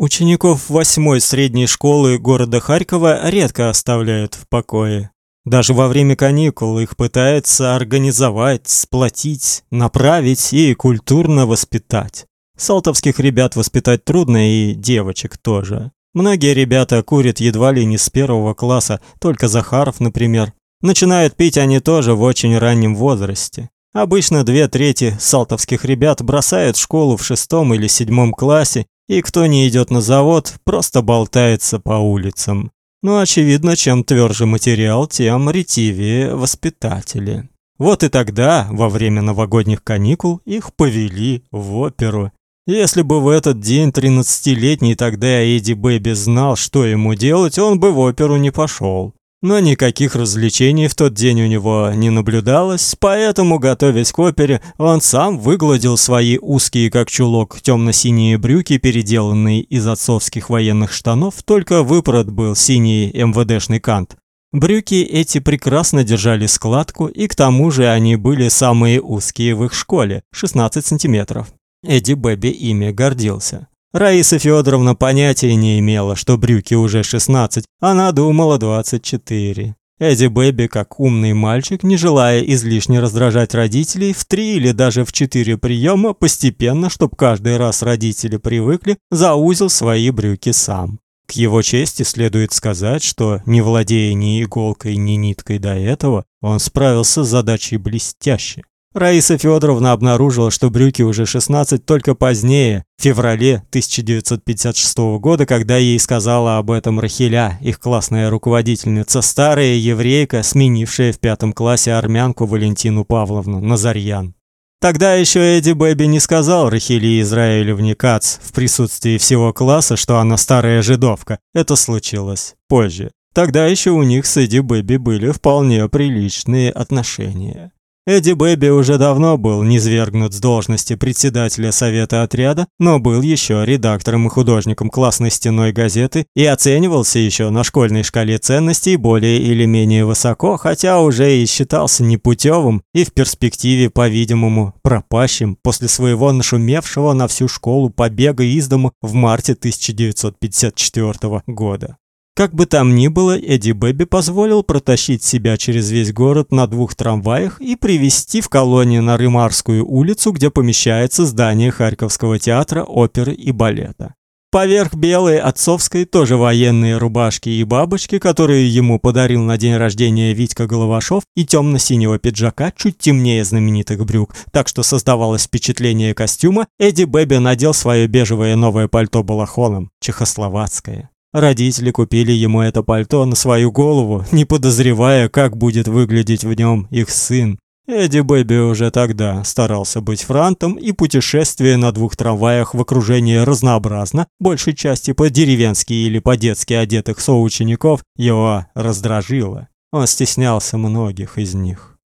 Учеников восьмой средней школы города Харькова редко оставляют в покое. Даже во время каникул их пытаются организовать, сплотить, направить и культурно воспитать. Салтовских ребят воспитать трудно и девочек тоже. Многие ребята курят едва ли не с первого класса, только Захаров, например. Начинают пить они тоже в очень раннем возрасте. Обычно две трети салтовских ребят бросают школу в шестом или седьмом классе и кто не идет на завод, просто болтается по улицам. Ну, очевидно, чем тверже материал, тем ретивее воспитатели. Вот и тогда, во время новогодних каникул, их повели в оперу. Если бы в этот день тринадцатилетний тогда Эдди Бэби знал, что ему делать, он бы в оперу не пошел. Но никаких развлечений в тот день у него не наблюдалось, поэтому, готовясь к опере, он сам выгладил свои узкие, как чулок, темно-синие брюки, переделанные из отцовских военных штанов, только выпорот был синий МВДшный кант. Брюки эти прекрасно держали складку, и к тому же они были самые узкие в их школе, 16 сантиметров. Эдди Бэби ими гордился. Раиса Федоровна понятия не имела, что брюки уже 16, она думала 24. Эдди Бэби, как умный мальчик, не желая излишне раздражать родителей, в три или даже в четыре приема постепенно, чтобы каждый раз родители привыкли, заузил свои брюки сам. К его чести следует сказать, что, не владея ни иголкой, ни ниткой до этого, он справился с задачей блестяще. Раиса Федоровна обнаружила, что брюки уже 16 только позднее, в феврале 1956 года, когда ей сказала об этом Рахиля, их классная руководительница, старая еврейка, сменившая в пятом классе армянку Валентину Павловну Назарьян. Тогда еще Эдди Бэби не сказал Рахили Израилевне Кац в присутствии всего класса, что она старая жидовка. Это случилось позже. Тогда еще у них с Эдди Бэби были вполне приличные отношения. Эдди Бэби уже давно был низвергнут с должности председателя совета отряда, но был еще редактором и художником классной стеной газеты и оценивался еще на школьной шкале ценностей более или менее высоко, хотя уже и считался непутевым и в перспективе, по-видимому, пропащим после своего нашумевшего на всю школу побега из дому в марте 1954 года. Как бы там ни было, Эдди Бэби позволил протащить себя через весь город на двух трамваях и привезти в колонию на Рымарскую улицу, где помещается здание Харьковского театра оперы и балета. Поверх белой отцовской тоже военные рубашки и бабочки, которые ему подарил на день рождения Витька Головашов, и темно-синего пиджака чуть темнее знаменитых брюк, так что создавалось впечатление костюма, Эдди Бэби надел свое бежевое новое пальто балахоном, чехословацкое. Родители купили ему это пальто на свою голову, не подозревая, как будет выглядеть в нем их сын. Эдди Бэби уже тогда старался быть франтом, и путешествие на двух трамваях в окружении разнообразно, большей части по-деревенски или по-детски одетых соучеников, его раздражило. Он стеснялся многих из них.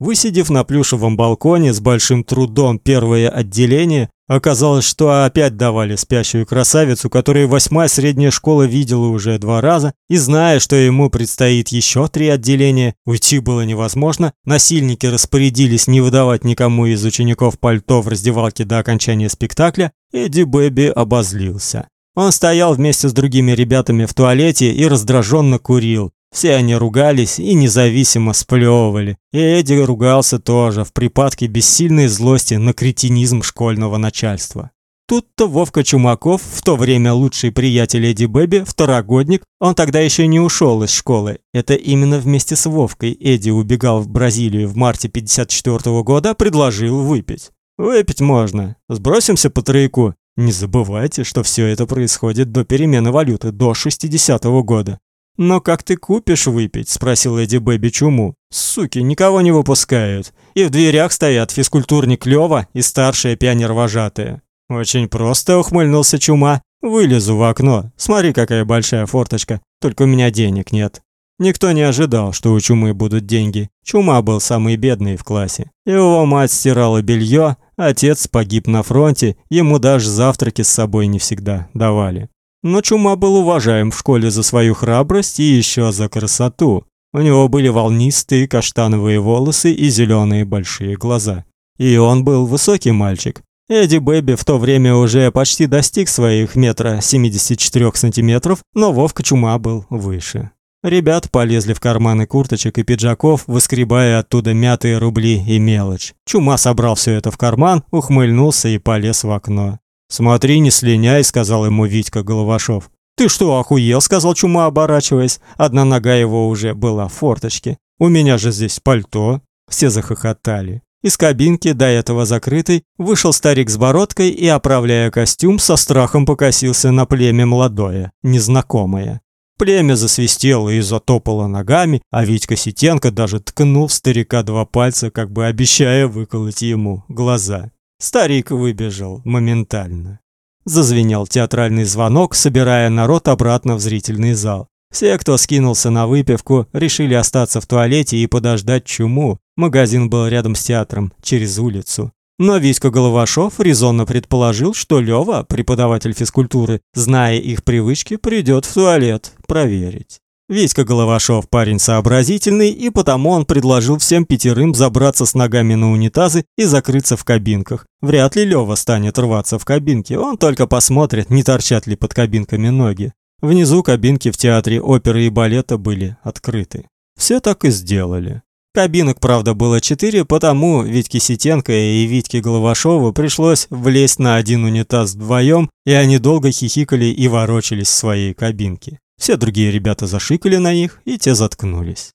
Высидев на плюшевом балконе с большим трудом первое отделение, оказалось, что опять давали спящую красавицу, которую восьмая средняя школа видела уже два раза, и зная, что ему предстоит еще три отделения, уйти было невозможно. Насильники распорядились не выдавать никому из учеников пальто в раздевалке до окончания спектакля, Эдди Бэби обозлился. Он стоял вместе с другими ребятами в туалете и раздраженно курил. Все они ругались и независимо сплевывали. И Эдди ругался тоже в припадке бессильной злости на кретинизм школьного начальства. Тут-то Вовка Чумаков, в то время лучший приятель Эдди Бэби, второгодник, он тогда еще не ушел из школы. Это именно вместе с Вовкой Эдди убегал в Бразилию в марте 54 -го года, предложил выпить. Выпить можно. Сбросимся по тройку. Не забывайте, что все это происходит до перемены валюты, до 60 -го года. «Но как ты купишь выпить?» – спросил Эдди Бэби Чуму. «Суки, никого не выпускают. И в дверях стоят физкультурник Лёва и старшая пионер-вожатая». «Очень просто», – ухмыльнулся Чума. «Вылезу в окно. Смотри, какая большая форточка. Только у меня денег нет». Никто не ожидал, что у Чумы будут деньги. Чума был самый бедный в классе. Его мать стирала белье, отец погиб на фронте, ему даже завтраки с собой не всегда давали. Но Чума был уважаем в школе за свою храбрость и еще за красоту. У него были волнистые каштановые волосы и зеленые большие глаза. И он был высокий мальчик. Эдди Бэби в то время уже почти достиг своих метра 74 сантиметров, но Вовка Чума был выше. Ребят полезли в карманы курточек и пиджаков, выскребая оттуда мятые рубли и мелочь. Чума собрал все это в карман, ухмыльнулся и полез в окно. «Смотри, не слиняй», — сказал ему Витька Головашов. «Ты что, охуел?» — сказал Чума, оборачиваясь. Одна нога его уже была в форточке. «У меня же здесь пальто». Все захохотали. Из кабинки, до этого закрытой, вышел старик с бородкой и, оправляя костюм, со страхом покосился на племя молодое, незнакомое. Племя засвистело и затопало ногами, а Витька Ситенко даже ткнул в старика два пальца, как бы обещая выколоть ему глаза. Старик выбежал моментально. Зазвенел театральный звонок, собирая народ обратно в зрительный зал. Все, кто скинулся на выпивку, решили остаться в туалете и подождать чуму. Магазин был рядом с театром, через улицу. Но Витька Головашов резонно предположил, что Лёва, преподаватель физкультуры, зная их привычки, придёт в туалет проверить. Витька Головашов парень сообразительный, и потому он предложил всем пятерым забраться с ногами на унитазы и закрыться в кабинках. Вряд ли Лёва станет рваться в кабинке, он только посмотрит, не торчат ли под кабинками ноги. Внизу кабинки в театре оперы и балета были открыты. Все так и сделали. Кабинок, правда, было четыре, потому Витьке Ситенко и Витьке Головашову пришлось влезть на один унитаз вдвоем, и они долго хихикали и ворочались в своей кабинке. Все другие ребята зашикали на них, и те заткнулись.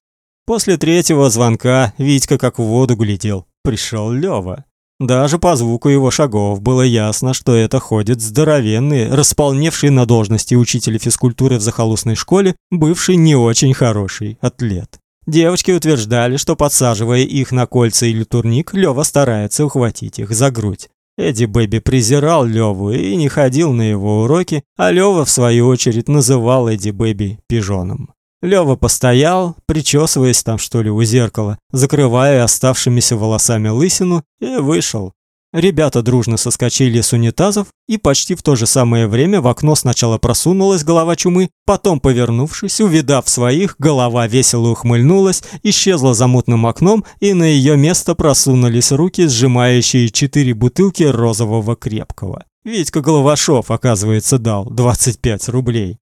После третьего звонка Витька как в воду глядел. Пришел Лёва. Даже по звуку его шагов было ясно, что это ходит здоровенный, располневший на должности учителя физкультуры в захолустной школе, бывший не очень хороший атлет. Девочки утверждали, что подсаживая их на кольца или турник, Лёва старается ухватить их за грудь. Эдди Бэби презирал Лёву и не ходил на его уроки, а Лёва в свою очередь называл Эдди Бэби пижоном. Лёва постоял, причесываясь там что ли у зеркала, закрывая оставшимися волосами лысину, и вышел. Ребята дружно соскочили с унитазов, и почти в то же самое время в окно сначала просунулась голова чумы, потом, повернувшись, увидав своих, голова весело ухмыльнулась, исчезла за мутным окном, и на ее место просунулись руки, сжимающие четыре бутылки розового крепкого. Витька Головашов, оказывается, дал 25 рублей.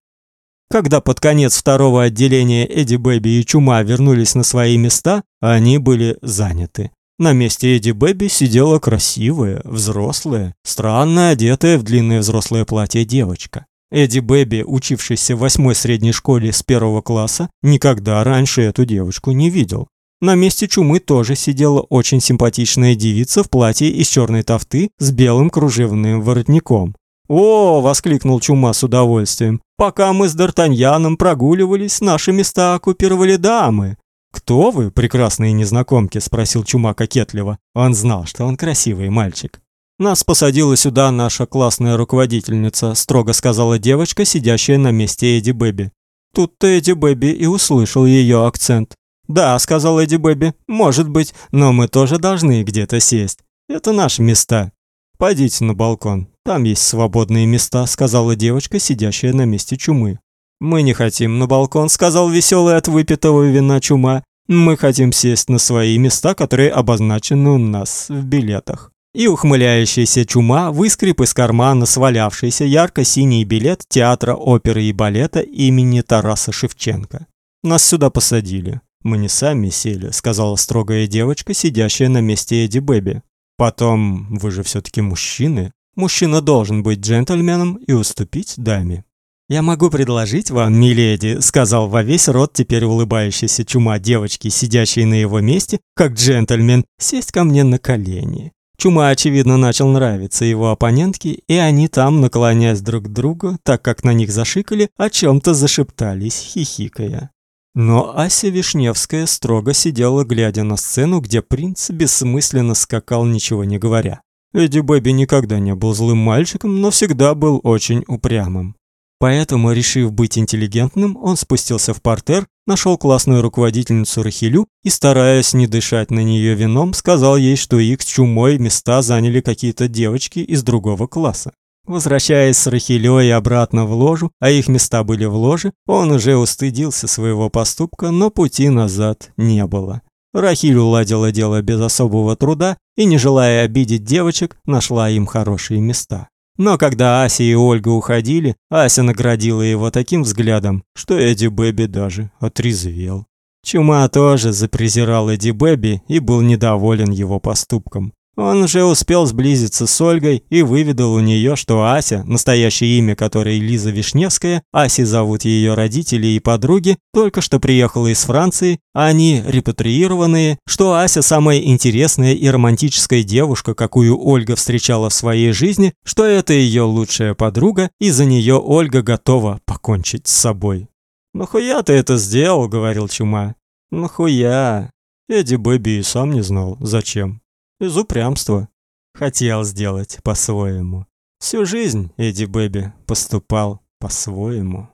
Когда под конец второго отделения Эдди Бэби и Чума вернулись на свои места, они были заняты. На месте Эдди Бэби сидела красивая, взрослая, странно одетая в длинное взрослое платье девочка. Эдди Бэби, учившийся в восьмой средней школе с первого класса, никогда раньше эту девочку не видел. На месте чумы тоже сидела очень симпатичная девица в платье из черной тафты с белым кружевным воротником. «О!» – воскликнул Чума с удовольствием. «Пока мы с Д'Артаньяном прогуливались, наши места оккупировали дамы. «Кто вы, прекрасные незнакомки?» – спросил Чума кокетливо. Он знал, что он красивый мальчик. «Нас посадила сюда наша классная руководительница», – строго сказала девочка, сидящая на месте Эдди Бэби. Тут-то Эдди Бэби и услышал ее акцент. «Да», – сказал Эдди Бэби, – «может быть, но мы тоже должны где-то сесть. Это наши места. Пойдите на балкон, там есть свободные места», – сказала девочка, сидящая на месте чумы. «Мы не хотим на балкон», — сказал веселый от выпитого вина чума. «Мы хотим сесть на свои места, которые обозначены у нас в билетах». И ухмыляющаяся чума выскреб из кармана свалявшийся ярко-синий билет театра оперы и балета имени Тараса Шевченко. «Нас сюда посадили. Мы не сами сели», — сказала строгая девочка, сидящая на месте Эдди Бэби. «Потом, вы же все-таки мужчины. Мужчина должен быть джентльменом и уступить даме». «Я могу предложить вам, миледи», — сказал во весь рот теперь улыбающийся чума девочки, сидящей на его месте, как джентльмен, сесть ко мне на колени. Чума, очевидно, начал нравиться его оппонентке, и они там, наклоняясь друг к другу, так как на них зашикали, о чем-то зашептались, хихикая. Но Ася Вишневская строго сидела, глядя на сцену, где принц бессмысленно скакал, ничего не говоря. Эдди Бэби никогда не был злым мальчиком, но всегда был очень упрямым. Поэтому, решив быть интеллигентным, он спустился в портер, нашел классную руководительницу Рахилю и, стараясь не дышать на нее вином, сказал ей, что их чумой места заняли какие-то девочки из другого класса. Возвращаясь с Рахилёй обратно в ложу, а их места были в ложе, он уже устыдился своего поступка, но пути назад не было. Рахиль уладила дело без особого труда и, не желая обидеть девочек, нашла им хорошие места. Но когда Ася и Ольга уходили, Ася наградила его таким взглядом, что Эдди Бэби даже отрезвел. Чума тоже запрезирал Эдди Бэби и был недоволен его поступком. Он уже успел сблизиться с Ольгой и выведал у нее, что Ася, настоящее имя которой Лиза Вишневская, Аси зовут ее родители и подруги, только что приехала из Франции, а они репатриированные, что Ася самая интересная и романтическая девушка, какую Ольга встречала в своей жизни, что это ее лучшая подруга, и за нее Ольга готова покончить с собой. «Нахуя ты это сделал?» — говорил Чума. «Нахуя?» Эдди Бэби и сам не знал, зачем. Из упрямства. Хотел сделать по-своему. Всю жизнь Эдди Бэби поступал по-своему.